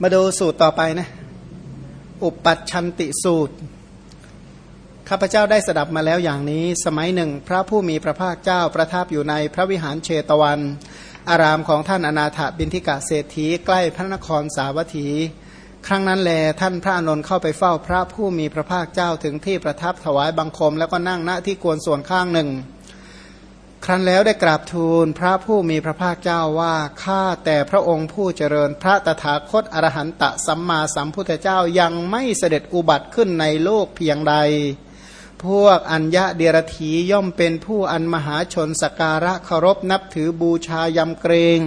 มาดูสูตรต่อไปนะ อุปัชชันติสูตร ข้าพเจ้าได้สดับมาแล้วอย่างนี้ สมัยหนึ่ง พระผู้มีพระภาคเจ้าประทับอยู่ในพระวิหารเชตวัน อารามของท่านอนาถบินทิกะเศรษฐีใกล้พระนครสาวัตถี ครั้งนั้นแลท่านพระอนนท์เข้าไปเฝ้าพระผู้มีพระภาคเจ้าถึงที่ประทับถวายบังคม แล้วก็นั่งณที่ควรส่วนข้างหนึ่ง ครั้นแล้วได้กราบทูลพระผู้มีพระภาคเจ้าว่าข้าแต่พระองค์ผู้เจริญพระตถาคตอรหันตสัมมาสัมพุทธเจ้ายังไม่เสด็จอุบัติขึ้นในโลกเพียงใด พวกอัญญะเดรธีย่อมเป็นผู้อันมหาชนสการะเคารพนับถือบูชายำเกรง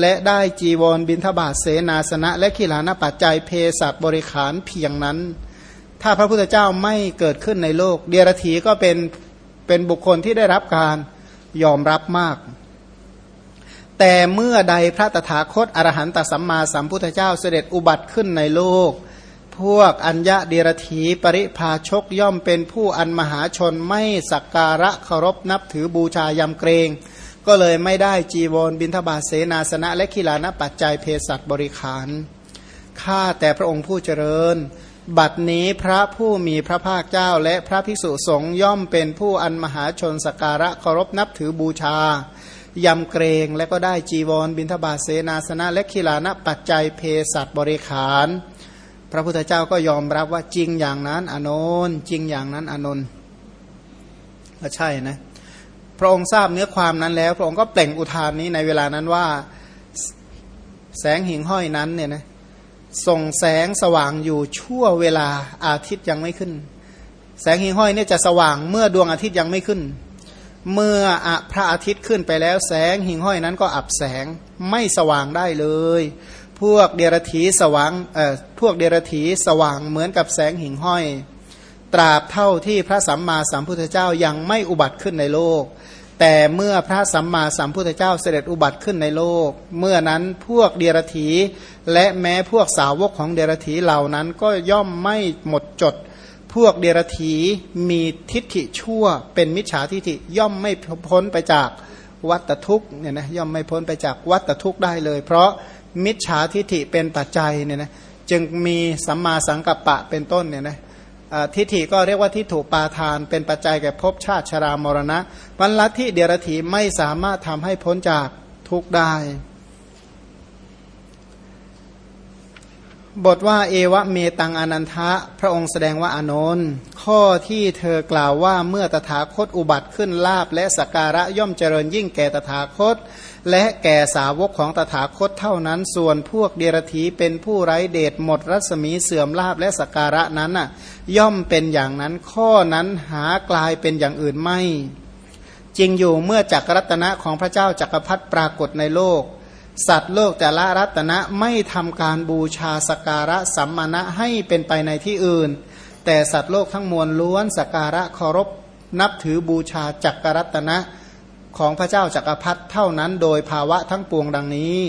และได้จีวรบินทบาทเสนาสนะ และขีลานปัจจัยเพศัตบริขารเพียงนั้น ถ้าพระพุทธเจ้าไม่เกิดขึ้นในโลก เดรธีก็เป็นเป็นบุคคลที่ได้รับการ ยอมรับมาก แต่เมื่อใดพระตถาคตอรหันตสัมมาสัมพุทธเจ้าเสด็จอุบัติขึ้นในโลก พวกอัญญะเดรถีปริพาชกย่อมเป็นผู้อันมหาชนไม่สักการะเคารพนับถือบูชายำเกรงก็เลยไม่ได้จีวรบินทบาทเสนาสนะ และขีลานปัจจัยเพศัตบริขาร ข้าแต่พระองค์ผู้เจริญ บัดนี้พระผู้มีพระภาคเจ้าและพระภิกษุสงฆ์ย่อมเป็นผู้อันมหาชนสการะเคารพนับถือบูชายำเกรงและก็ได้จีวรบินทบาทเสนาสนะและขีลานะปัจจัยเพศัตบริขาร พระพุทธเจ้าก็ยอมรับว่าจริงอย่างนั้นอนนจริงอย่างนั้นอนนก็ใช่นะพระองค์ทราบเนื้อความนั้นแล้ว พระองค์ก็เปล่งอุทานนี้ในเวลานั้นว่าแสงหิ่งห้อยนั้นเนี่ยนะ ส่งแสงสว่างอยู่ชั่วเวลาอาทิตย์ยังไม่ขึ้น แสงหิ่งห้อยเนี่ยจะสว่างเมื่อดวงอาทิตย์ยังไม่ขึ้น เมื่ออพระอาทิตย์ขึ้นไปแล้วแสงหิ่งห้อยนั้นก็อับแสงไม่สว่างได้เลย พวกเดรธีสว่างเอ่อพวกเดรธีสว่างเหมือนกับแสงหิ่งห้อย ตราบเท่าที่พระสัมมาสัมพุทธเจ้ายังไม่อุบัติขึ้นในโลก แต่เมื่อพระสัมมาสัมพุทธเจ้าเสด็จอุบัติขึ้นในโลก เมื่อนั้นพวกเดรธีและแม้พวกสาวกของเดรธีเหล่านั้นก็ย่อมไม่หมดจด พวกเดรธีมีทิฏฐิชั่ว เป็นมิจฉาทิฏฐิย่อมไม่พ้นไปจากวัตทุกเนี่ยนะย่อมไม่พ้นไปจากวัตทุกได้เลย เพราะมิจฉาทิฏฐิเป็นปัจจัยเนี่ยนะจึงมีสัมมาสังกัปปะเป็นต้นเนี่ยนะ ทิฏฐิก็เรียกว่าทิฏฐุปาทาน เป็นปัจจัยแก่ภพชาติชรามรณะวันลัทธิเดียรถีไม่สามารถทำให้พ้นจากทุกได้ บทว่าเอวะเมตังอนันทะ พระองค์แสดงว่าอานนท์ข้อที่เธอกล่าวว่าเมื่อตถาคตอุบัติขึ้นลาบและสการะย่อมเจริญยิ่งแก่ตถาคต และแก่สาวกของตถาคตเท่านั้น ส่วนพวกเดรธีเป็นผู้ไร้เดชหมดรัศมีเสื่อมลาบและสการะนั้นน่ะ ย่อมเป็นอย่างนั้น ข้อนั้นหากลายเป็นอย่างอื่นไม่ จริงอยู่เมื่อจักรรัตนะของพระเจ้าจักรพรรดิปรากฏในโลก สัตว์โลกแต่ละรัตนะไม่ทำการบูชาสการะสัมมาณะให้เป็นไปในที่อื่น แต่สัตว์โลกทั้งมวลล้วนสการะเคารพนับถือบูชาจักรรัตนะของพระเจ้าจักรพรรดิเท่านั้นโดยภาวะทั้งปวงดังนี้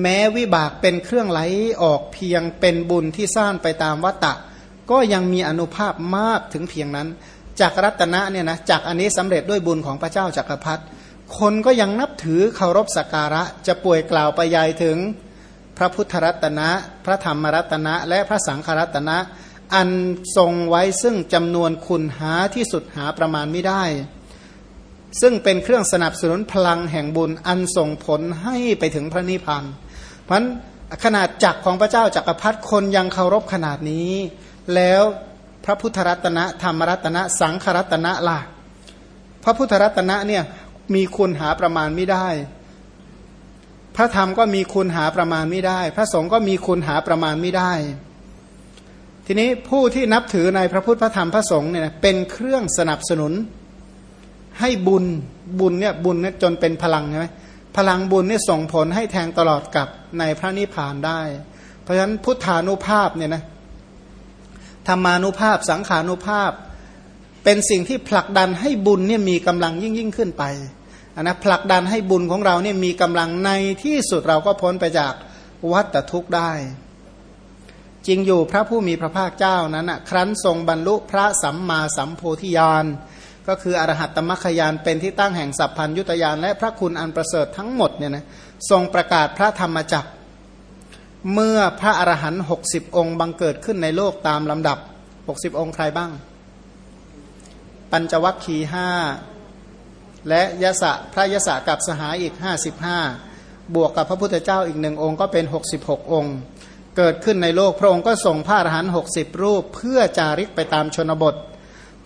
แม้วิบากเป็นเครื่องไหลออกเพียงเป็นบุญที่สร้างไปตามวัตตะ ก็ยังมีอนุภาพมากถึงเพียงนั้นจากรรัตนะเนี่ยนะจากอันนี้สำเร็จด้วยบุญของพระเจ้าจักรพรรดิ คนก็ยังนับถือเคารพสักการะจะป่วยกล่าวไปยายถึงพระพุทธรัตนะ พระธรรมรัตนะ และพระสังฆรัตนะ อันทรงไว้ซึ่งจำนวนคุณหาที่สุดหาประมาณไม่ได้ ซึ่งเป็นเครื่องสนับสนุนพลังแห่งบุญอันส่งผลให้ไปถึงพระนิพพานเพราะขนาดจักของพระเจ้าจักรพรรดิคนยังเคารพขนาดนี้ แล้วพระพุทธรัตนะธรรมรัตนะ สังขรัตนะล่ะพระพุทธรัตนะเนี่ย มีคุณหาประมาณไม่ได้ พระธรรมก็มีคุณหาประมาณไม่ได้ พระสงฆ์ก็มีคุณหาประมาณไม่ได้ ทีนี้ผู้ที่นับถือในพระพุทธพระธรรมพระสงฆ์เนี่ยเป็นเครื่องสนับสนุน ให้บุญบุญเนี่ยบุญเนี่ยจนเป็นพลังใช่ไหมพลังบุญเนี่ยส่งผลให้แทงตลอดกับในพระนิพพานได้ เพราะฉะนั้นพุทธานุภาพเนี่ยนะธรรมานุภาพสังขานุภาพเป็นสิ่งที่ผลักดันให้บุญเนี่ยมีกำลังยิ่งยิ่งขึ้นไป นนะผลักดันให้บุญของเราเนี่ยมีกำลังในที่สุดเราก็พ้นไปจากวัฏทุกข์ได้ จริงอยู่พระผู้มีพระภาคเจ้านั้นนะครั้นทรงบรรลุพระสัมมาสัมโพธิญาณก็คืออรหัตตมัคคยานเป็นที่ตั้งแห่งสัพพัญยุตยานและพระคุณอันประเสริฐทั้งหมดเนี่ยนะทรงประกาศพระธรรมจักร เมื่อพระอรหันต์หกสิบองค์บังเกิดขึ้นในโลกตามลำดับหกสิบองค์ใครบ้าง ปัญจวัคคีห้า และยะสะพระยะสะกับสหายอีกห้าสิบห้าบวกกับพระพุทธเจ้าอีกหนึ่งองค์ก็เป็นหกสิบหกองค์ เกิดขึ้นในโลกพระองค์ก็ส่งพระอรหันต์หกสิบรูป เพื่อจาริกไปตามชนบท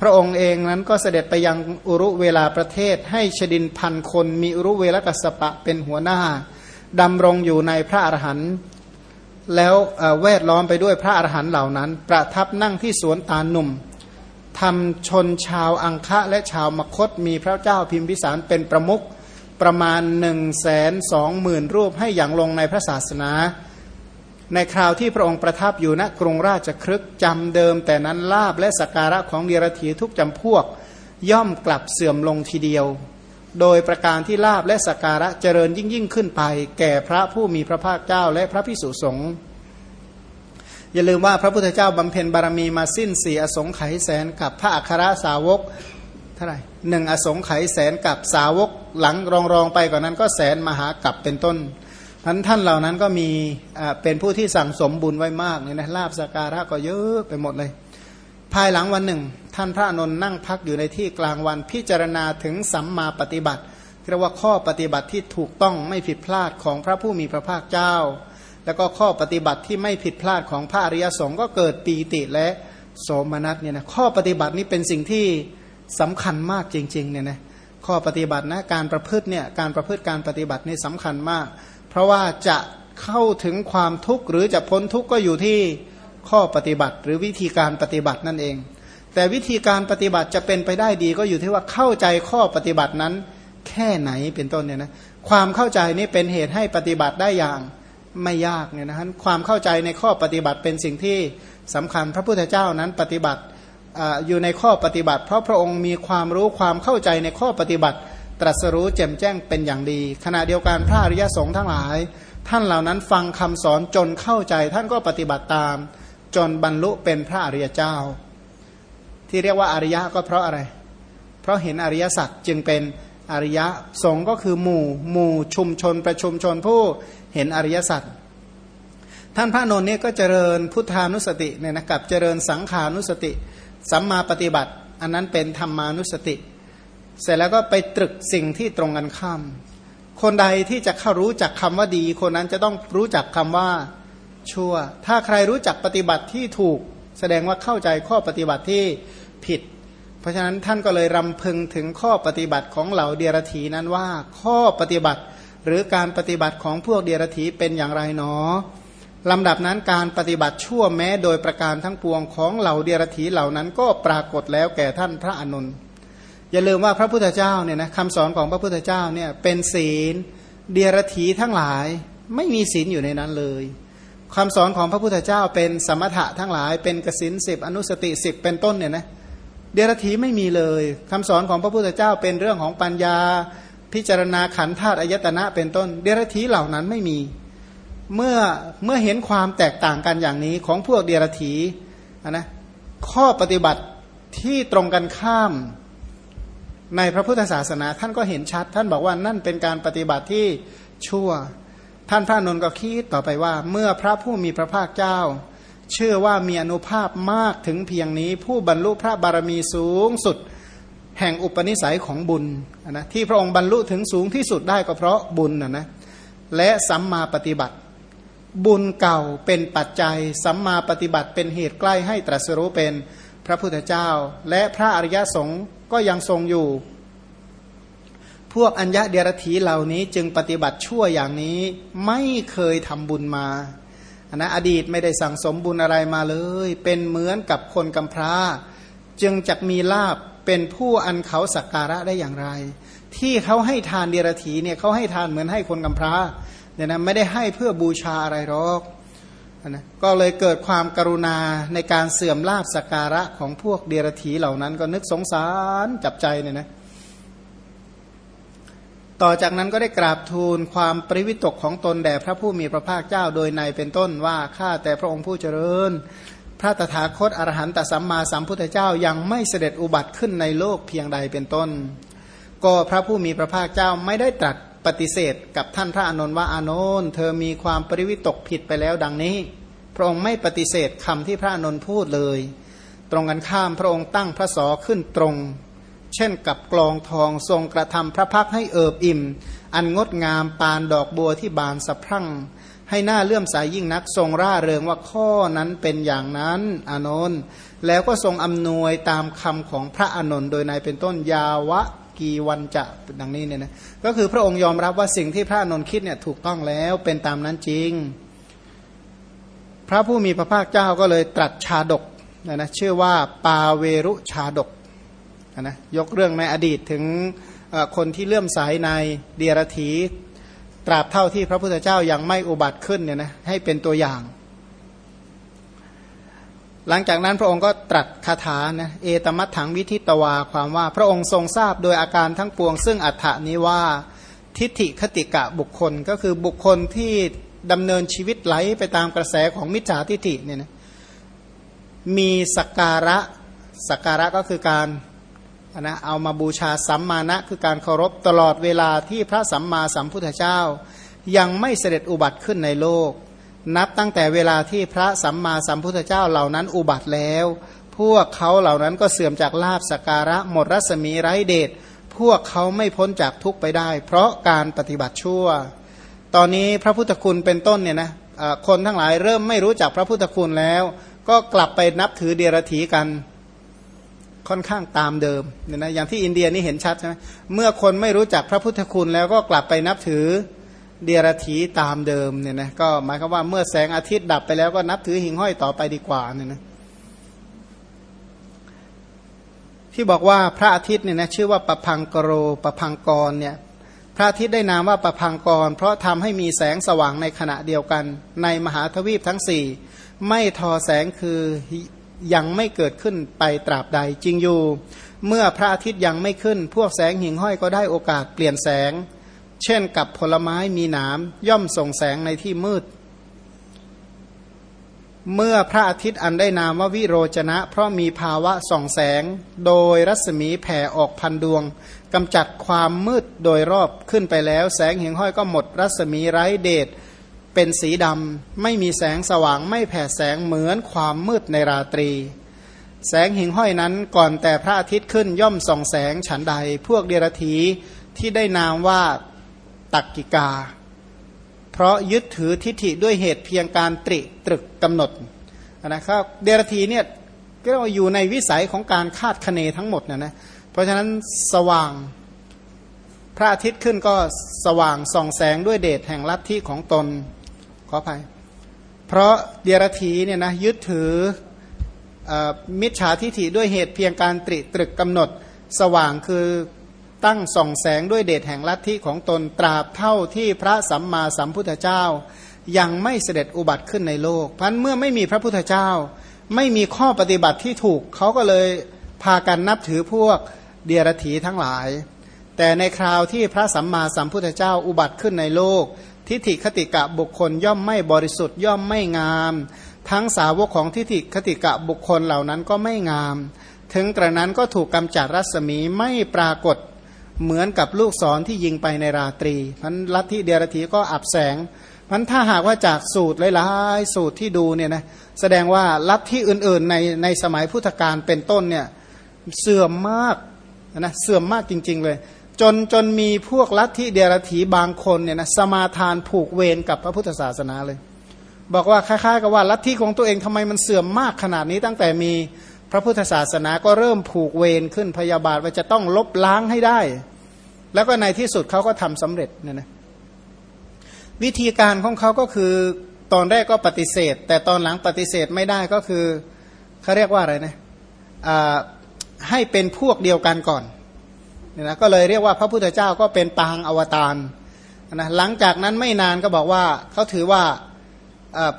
พระองค์เองนั้นก็เสด็จไปยังอุรุเวลาประเทศให้ชดินพันคนมีอุรุเวลกัสปะเป็นหัวหน้าดำรงอยู่ในพระอรหันต์แล้วแวดล้อมไปด้วยพระอรหันต์เหล่านั้น ประทับนั่งที่สวนตาหนุ่ม ทำชนชาวอังคะและชาวมคตมีพระเจ้าพิมพิสารเป็นประมุขประมาณหนึ่งแสนสองหมื่นรูปให้อย่างลงในพระศาสนา ในคราวที่พระองค์ประทับอยู่ณกรุงราชครึกจำเดิมแต่นั้นลาบและสการะของเดียรถีทุกจำพวก ย่อมกลับเสื่อมลงทีเดียว โดยประการที่ลาบและสการะเจริญยิ่งยิ่งขึ้นไป แก่พระผู้มีพระภาคเจ้าและพระพิสุสงฆ์ อย่าลืมว่าพระพุทธเจ้าบำเพ็ญบารมีมาสิ้นสี่อสงไขยแสนกับพระอัครสาวกเท่าไหร่หนึ่งอสงไขยแสนกับสาวกหลังรองรองไปกว่านนั้นก็แสนมหากับเป็นต้นท่านท่านเหล่านั้นก็มีเป็นผู้ที่สั่งสมบุญไว้มากเนี่ยนะลาบสการะก็เยอะไปหมดเลย ภายหลังวันหนึ่ง ท่านพระนนท์นั่งพักอยู่ในที่กลางวันพิจารณาถึงสัมมาปฏิบัติเรียกว่าข้อปฏิบัติที่ถูกต้องไม่ผิดพลาดของพระผู้มีพระภาคเจ้า แล้วก็ข้อปฏิบัติที่ไม่ผิดพลาดของพระอริยสงฆ์ก็เกิดปีติและโสมนัสเนี่ยนะข้อปฏิบัตินี้เป็นสิ่งที่สำคัญมากจริงๆเนี่ยนะข้อปฏิบัตินะการประพฤติเนี่ยการประพฤติการปฏิบัตินี่สำคัญมาก เพราะว่าจะเข้าถึงความทุกข์หรือจะพ้นทุกข์ก็อยู่ที่ข้อปฏิบัติ หรือวิธีการปฏิบัตินั่นเอง แต่วิธีการปฏิบัติจะเป็นไปได้ดีก็อยู่ที่ว่าเข้าใจข้อปฏิบัตินั้นแค่ไหนเป็นต้นเนี่ยนะความเข้าใจนี้เป็นเหตุให้ปฏิบัติได้อย่าง ไม่ยากเนี่ยนะฮะความเข้าใจในข้อปฏิบัติเป็นสิ่งที่สำคัญพระพุทธเจ้านั้นปฏิบัติออยู่ในข้อปฏิบัติ เพราะพระองค์มีความรู้ความเข้าใจในข้อปฏิบัติ ตรัสรู้แจ่มแจ้งเป็นอย่างดี ขณะเดียวกันพระอริยสงฆ์ทั้งหลาย ท่านเหล่านั้นฟังคำสอนจนเข้าใจ ท่านก็ปฏิบัติตาม จนบรรลุเป็นพระอริยเจ้า ที่เรียกว่าอริยะก็เพราะอะไร เพราะเห็นอริยสัจจึงเป็นอริยะสงฆ์ก็คือหมู่ หมู่ชุมชนประชุมชนผู้ เห็นอริยสัจท่านพระนนท์เนี่ยก็เจริญพุทธานุสติเนี่ยนะกับเจริญสังขานุสติ สัมมาปฏิบัติ อันนั้นเป็นธรรมานุสติ เสร็จแล้วก็ไปตรึกสิ่งที่ตรงกันข้าม คนใดที่จะเข้ารู้จักคำว่าดี คนนั้นจะต้องรู้จักคำว่าชั่ว ถ้าใครรู้จักปฏิบัติที่ถูก แสดงว่าเข้าใจข้อปฏิบัติที่ผิด เพราะฉะนั้นท่านก็เลยรำพึงถึงข้อปฏิบัติของเหล่าเดียรถีนั้นว่าข้อปฏิบัติ หรือการปฏิบัติของพวกเดียรถีเป็นอย่างไรหนอลำดับนั้นการปฏิบัติชั่วแม้โดยประการทั้งปวงของเหล่าเดียรถีเหล่านั้นก็ปรากฏแล้วแก่ท่านพระอนุนอย่าลืมว่าพระพุทธเจ้าเนี่ยนะคำสอนของพระพุทธเจ้าเนี่ยเป็นศีลเดียรถีทั้งหลายไม่มีศีลอยู่ในนั้นเลยคำสอนของพระพุทธเจ้าเป็นสมถะทั้งหลาย เป็นกสินสิบอนุสติสิบเป็นต้นเนี่ยนะเดียรถีไม่มีเลยคำสอนของพระพุทธเจ้าเป็นเรื่องของปัญญา พิจารณาขันธาตุอายตนะเป็นต้น เดรัจฉีเหล่านั้นไม่มี เมื่อเมื่อเห็นความแตกต่างกันอย่างนี้ของพวกเดรัจฉีนะข้อปฏิบัติที่ตรงกันข้ามในพระพุทธศาสนาท่านก็เห็นชัด ท่านบอกว่านั่นเป็นการปฏิบัติที่ชั่ว ท่านพระนนท์ก็คิดต่อไปว่า เมื่อพระผู้มีพระภาคเจ้า เชื่อว่ามีอนุภาพมากถึงเพียงนี้ ผู้บรรลุพระบารมีสูงสุด แห่งอุปนิสัยของบุญนะที่พระองค์บรรลุถึงสูงที่สุดได้ก็เพราะบุญนะนะและสัมมาปฏิบัติ บุญเก่าเป็นปัจจัย สัมมาปฏิบัติเป็นเหตุใกล้ให้ตรัสรู้เป็นพระพุทธเจ้า และพระอริยสงฆ์ก็ยังทรงอยู่ พวกอัญญะเดรธีเหล่านี้จึงปฏิบัติชั่วอย่างนี้ไม่เคยทำบุญมานะอดีตไม่ได้สั่งสมบุญอะไรมาเลย เป็นเหมือนกับคนกำพร้า จึงจะมีลาบ เป็นผู้อันเขาสักการะได้อย่างไร ที่เขาให้ทานเดรธีเนี่ยเขาให้ทานเหมือนให้คนกำพร้าเนี่ยนะไม่ได้ให้เพื่อบูชาอะไรหรอกนะก็เลยเกิดความกรุณาในการเสื่อมลาบสักการะของพวกเดรธีเหล่านั้นก็นึกสงสารจับใจเนี่ยนะต่อจากนั้นก็ได้กราบทูลความปริวิตกของตนแด่พระผู้มีพระภาคเจ้าโดยในเป็นต้นว่าข้าแต่พระองค์ผู้เจริญ ระตถาคตอรหันตสัมมาสัมพุทธเจ้ายังไม่เสด็จอุบัติขึ้นในโลกเพียงใดเป็นต้น ก็พระผู้มีพระภาคเจ้าไม่ได้ตรัสปฏิเสธ กับท่านพระอานนท์ว่าอานนท์เธอมีความปริวิตกผิดไปแล้วดังนี้ พระองค์ไม่ปฏิเสธคำที่พระอานนท์พูดเลย ตรงกันข้ามพระองค์ตั้งพระสอขึ้นตรง เช่นกับกลองทองทรงกระทำพระพักให้เอิบอิ่ม อันงดงามปานดอกบัวที่บานสะพรั่ง ให้หน้าเลื่อมสายยิ่งนัก ทรงร่าเริงว่าข้อนั้นเป็นอย่างนั้นอานนท์แล้วก็ทรงอำนวยตามคำของพระอานนท์โดยในเป็นต้นยาวะกีวันจะดังนี้เนี่ยนะก็คือพระองค์ยอมรับว่าสิ่งที่พระอานนท์คิดเนี่ยถูกต้องแล้วเป็นตามนั้นจริง พระผู้มีพระภาคเจ้าก็เลยตรัสชาดกนะนะชื่อว่าปาเวรุชาดกนะยกเรื่องในอดีตถึงคนที่เลื่อมสายในเดียรถี ตราบเท่าที่พระพุทธเจ้ายังไม่อุบัติขึ้นเนี่ยนะให้เป็นตัวอย่าง หลังจากนั้นพระองค์ก็ตรัสคาถานะเอตมัตถังวิทิตวาความว่า พระองค์ทรงทราบโดยอาการทั้งปวง ซึ่งอัฏฐานี้ว่าทิฏฐิคติกะบุคคลก็คือบุคคลที่ดำเนินชีวิตไหลไปตามกระแสของมิจฉาทิฏฐิเนี่ยนะมีสักการะสักการะก็คือการ นะเอามาบูชาสัมมาณะคือการเคารพตลอดเวลาที่พระสัมมาสัมพุทธเจ้า ยังไม่เสด็จอุบัติขึ้นในโลก นับตั้งแต่เวลาที่พระสัมมาสัมพุทธเจ้าเหล่านั้นอุบัติแล้ว พวกเขาเหล่านั้นก็เสื่อมจากลาบสการะหมดรัศมีไร้เดชพวกเขาไม่พ้นจากทุกไปได้ เพราะการปฏิบัติชั่ว ตอนนี้พระพุทธคุณเป็นต้นเนี่ยนะคนทั้งหลายเริ่มไม่รู้จักพระพุทธคุณแล้ว ก็กลับไปนับถือเดียรถีกัน ค่อนข้างตามเดิมเนี่ยนะอย่างที่อินเดียนี่เห็นชัดใช่ไหมเมื่อคนไม่รู้จักพระพุทธคุณแล้วก็กลับไปนับถือเดียรถีตามเดิมเนี่ยนะก็หมายความว่าเมื่อแสงอาทิตย์ดับไปแล้วก็นับถือหิ่งห้อยต่อไปดีกว่าเนี่ยนะที่บอกว่าพระอาทิตย์เนี่ยนะชื่อว่าประพังกโรประพังกรเนี่ยพระอาทิตย์ได้นามว่าประพังกร เพราะทำให้มีแสงสว่างในขณะเดียวกัน ในมหาทวีปทั้งสี่ไม่ทอแสงคือ ยังไม่เกิดขึ้นไปตราบใดจริงอยู่ เมื่อพระอาทิตย์ยังไม่ขึ้น พวกแสงหิ่งห้อยก็ได้โอกาสเปลี่ยนแสง เช่นกับผลไม้มีหนามย่อมส่งแสงในที่มืด เมื่อพระอาทิตย์อันได้นามว่าวิโรจนะ เพราะมีภาวะส่องแสง โดยรัศมีแผ่ออกพันดวงกำจัดความมืดโดยรอบขึ้นไปแล้ว แสงหิ่งห้อยก็หมดรัศมีไร้เดช เป็นสีดำไม่มีแสงสว่างไม่แผ่แสงเหมือนความมืดในราตรี แสงหิ่งห้อยนั้นก่อนแต่พระอาทิตย์ขึ้นย่อมส่องแสงฉันใด พวกเดรธีที่ได้นามว่าตักกิกา เพราะยึดถือทิฏฐิด้วยเหตุเพียงการตริตรึกกำหนดนะครับเดรธีเนี่ยก็อยู่ในวิสัยของการคาดคะเนทั้งหมดนะนะเพราะฉะนั้นสว่างพระอาทิตย์ขึ้นก็สว่างส่องแสงด้วยเดชแห่งลัทธิของตน ออภัย เพราะเดียรถีเนี่ยนะยึดถืออมิจฉาทิฐิด้วยเหตุเพียงการตริตรึกกำหนดสว่างคือตั้งส่องแสงด้วยเดชแห่งลัทธิของตนตราบเท่าที่พระสัมมาสัมพุทธเจ้า ยังไม่เสด็จอุบัติขึ้นในโลกพันเมื่อไม่มีพระพุทธเจ้า ไม่มีข้อปฏิบัติที่ถูก เขาก็เลยพากันนับถือพวกเดียรถีทั้งหลาย แต่ในคราวที่พระสัมมาสัมพุทธเจ้าอุบัติขึ้นในโลก ทิฏฐิคติกะบุคคลย่อมไม่บริสุทธิ์ย่อมไม่งาม ทั้งสาวกของทิฏฐิคติกะบุคคลเหล่านั้นก็ไม่งาม ถึงกระนั้นก็ถูกกำจัดรัศมีไม่ปรากฏเหมือนกับลูกศรที่ยิงไปในราตรีพันลัทธิเดียรถีก็อับแสงพันถ้าหากว่าจากสูตรหลายๆสูตรที่ดูเนี่ยนะแสดงว่าลัทธิอื่นๆในในสมัยพุทธกาลเป็นต้นเนี่ยเสื่อมมากนะเสื่อมมากจริง ๆ เลย จนจนมีพวกลัทธิเดียรถีบางคนเนี่ยนะสมาทานผูกเวรกับพระพุทธศาสนาเลย บอกว่าคล้ายๆกับว่าลัทธิของตัวเองทำไมมันเสื่อมมากขนาดนี้ตั้งแต่มีพระพุทธศาสนาก็เริ่มผูกเวรขึ้นพยาบาทว่าจะต้องลบล้างให้ได้ แล้วก็ในที่สุดเขาก็ทำสำเร็จเนี่ยนะวิธีการของเขาก็คือตอนแรกก็ปฏิเสธ แต่ตอนหลังปฏิเสธไม่ได้ก็คือเขาเรียกว่าอะไรนะให้เป็นพวกเดียวกันก่อน เนี่ยนะก็เลยเรียกว่าพระพุทธเจ้าก็เป็นปางอวตารนะหลังจากนั้นไม่นานก็บอกว่าเขาถือว่า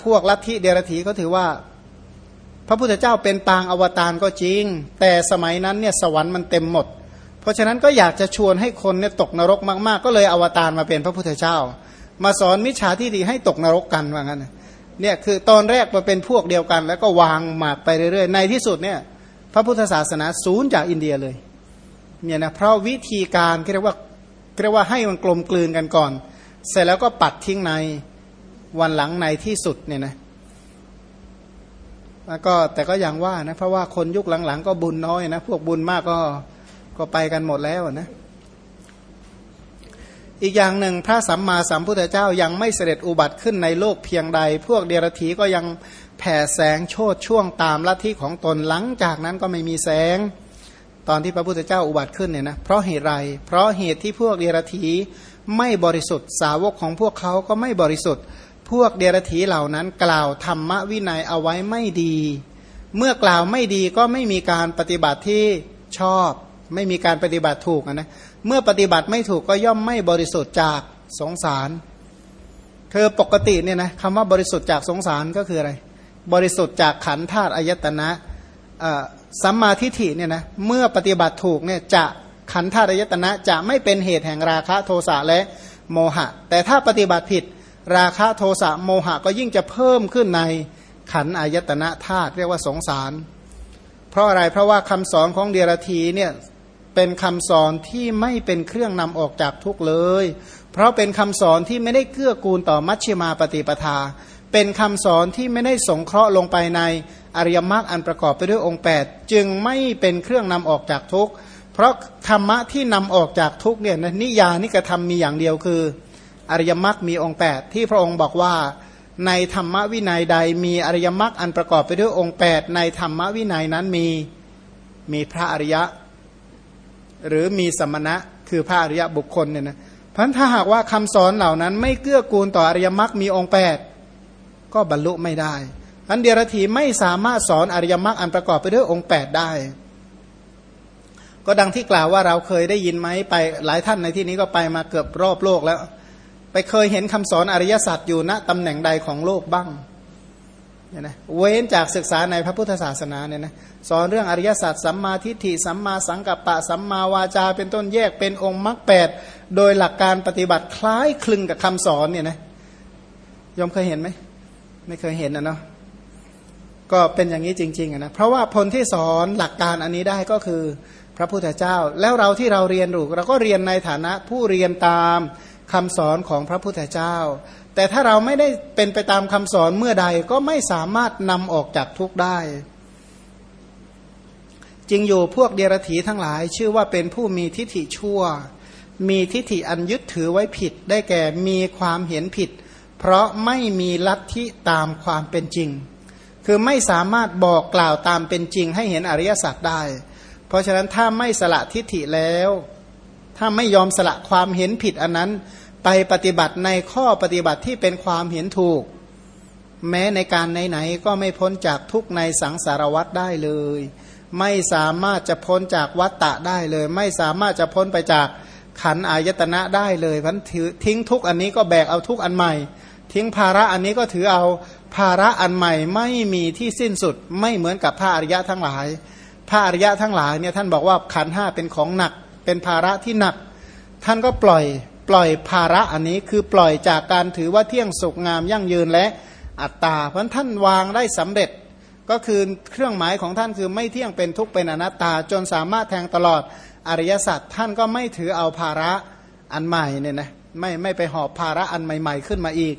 พวกลัทธิเดรธีเขาถือว่า พระพุทธเจ้าเป็นปางอวตารก็จริง แต่สมัยนั้นเนี่ยสวรรค์มันเต็มหมด เพราะฉะนั้นก็อยากจะชวนให้คนเนี่ยตกนรกมากๆ ก็เลยอวตารมาเป็นพระพุทธเจ้า มาสอนมิจฉาทิฏฐิให้ตกนรกกันว่างั้นเนี่ยคือตอนแรกมาเป็นพวกเดียวกัน แล้วก็วางหมากไปเรื่อยๆในที่สุดเนี่ยพระพุทธศาสนาศูนย์จากอินเดียเลย เนี่ยนะเพราะวิธีการที่เรียกว่าเรียกว่าให้มันกลมกลืนกันก่อน เสร็จแล้วก็ปัดทิ้งในวันหลังในที่สุดเนี่ยนะแล้วก็แต่ก็อย่างว่านะเพราะว่าคนยุคหลังๆ ก็บุญน้อยนะพวกบุญมากก็ก็ไปกันหมดแล้วนะอีกอย่างหนึ่งพระสัมมาสัมพุทธเจ้ายังไม่เสด็จอุบัติขึ้นในโลกเพียงใด พวกเดรธีก็ยังแผ่แสงโชดช่วงตามลัทธิของตนหลังจากนั้นก็ไม่มีแสง ตอนที่พระพุทธเจ้าอุบัติขึ้นเนี่ยนะเพราะเหตุไร เพราะเหตุที่พวกเดรัธีไม่บริสุทธิ์สาวกของพวกเขาก็ไม่บริสุทธิ์ พวกเดรัธีเหล่านั้นกล่าวธรรมวินัยเอาไว้ไม่ดี เมื่อกล่าวไม่ดีก็ไม่มีการปฏิบัติที่ชอบ ไม่มีการปฏิบัติถูกนะเมื่อปฏิบัติไม่ถูกก็ย่อมไม่บริสุทธิ์จากสงสารคือปกติเนี่ยนะคำว่าบริสุทธิ์จากสงสารก็คืออะไร บริสุทธิ์จากขันธาตุอายตนะ สัมมาทิฏฐิเนี่ยนะเมื่อปฏิบัติถูกเนี่ยจะขันธาตุอายตนะจะไม่เป็นเหตุแห่งราคะโทสะและโมหะ แต่ถ้าปฏิบัติผิดราคะโทสะโมหะก็ยิ่งจะเพิ่มขึ้นในขันอายตนะธาตุเรียกว่าสงสาร เพราะอะไรเพราะว่าคำสอนของเดียรธีเนี่ยเป็นคำสอนที่ไม่เป็นเครื่องนำออกจากทุกเลย เพราะเป็นคำสอนที่ไม่ได้เกื้อกูลต่อมัชฌิมาปฏิปทา เป็นคำสอนที่ไม่ได้สงเคราะห์ลงไปในอริยมรรคอันประกอบไปด้วยองค์ 8 จึงไม่เป็นเครื่องนำออกจากทุกข์ เพราะธรรมะที่นำออกจากทุกข์เนี่ยนิยานิกระทำมีอย่างเดียวคือ อริยมรรคมีองค์ 8 ที่พระองค์บอกว่าในธรรมวินัยใดมีอริยมรรคอันประกอบไปด้วยองค์ 8 ในธรรมวินัยนั้นมีมีพระอริยะ หรือมีสมณะคือพระอริยะบุคคลเนี่ยนะพันถ้าหากว่าคำสอนเหล่านั้นไม่เกื้อกูลต่ออริยมรรคมีองค์แปด ก็บรรลุไม่ได้อันเดียรถีไม่สามารถสอนอริยมรรคอันประกอบไปด้วยองค์แปดได้ ก็ดังที่กล่าวว่าเราเคยได้ยินไหมไปหลายท่านในที่นี้ก็ไปมาเกือบรอบโลกแล้ว ไปเคยเห็นคำสอนอริยสัจอยู่ณตำแหน่งใดของโลกบ้างเนี่ยนะเว้นจากศึกษาในพระพุทธศาสนาเนี่ยนะสอนเรื่องอริยสัจสัมมาทิฏฐิสัมมาสังกัปปะสัมมาวาจา เป็นต้นแยกเป็นองค์มรรคแปดโดยหลักการปฏิบัติคล้ายคลึงกับคำสอนเนี่ยนะยอมเคยเห็นไหม ไม่เคยเห็นนะเนาะก็เป็นอย่างนี้จริงๆนะเพราะว่าผลที่สอนหลักการอันนี้ได้ก็คือพระพุทธเจ้า แล้วเราที่เราเรียนรู้เราก็เรียนในฐานะผู้เรียนตามคำสอนของพระพุทธเจ้า แต่ถ้าเราไม่ได้เป็นไปตามคำสอนเมื่อใดก็ไม่สามารถนำออกจากทุกข์ได้ จริงอยู่พวกเดรถีทั้งหลาย ชื่อว่าเป็นผู้มีทิฏฐิชั่ว มีทิฏฐิอันยึดถือไว้ผิดได้แก่มีความเห็นผิด เพราะไม่มีลัทธิตามความเป็นจริง คือไม่สามารถบอกกล่าวตามเป็นจริง ให้เห็นอริยสัจได้ เพราะฉะนั้นถ้าไม่สละทิฏฐิแล้ว ถ้าไม่ยอมสละความเห็นผิดอันนั้น ไปปฏิบัติในข้อปฏิบัติที่เป็นความเห็นถูก แม้ในการไหนๆก็ไม่พ้นจากทุกในสังสารวัฏได้เลย ไม่สามารถจะพ้นจากวัฏฏะได้เลย ไม่สามารถจะพ้นไปจากขันอายตนะได้เลยพันทิ้งทุกอันนี้ก็แบกเอาทุกอันใหม่ ทิ้งภาระอันนี้ก็ถือเอาภาระอันใหม่ไม่มีที่สิ้นสุดไม่เหมือนกับพระอริยะทั้งหลาย พระอริยะทั้งหลายเนี่ยท่านบอกว่าขันห้าเป็นของหนัก เป็นภาระที่หนัก ท่านก็ปล่อยปล่อยภาระอันนี้คือปล่อยจากการถือว่าเที่ยงสุขงามยั่งยืนและอัตตา เพราะท่านวางได้สำเร็จก็คือเครื่องหมายของท่านคือไม่เที่ยงเป็นทุกข์เป็นอนัตตา จนสามารถแทงตลอดอริยสัจท่านก็ไม่ถือเอาภาระอันใหม่เนี่ยนะไม่ไม่ไปหอบภาระอันใหม่ ๆ ขึ้นมาอีก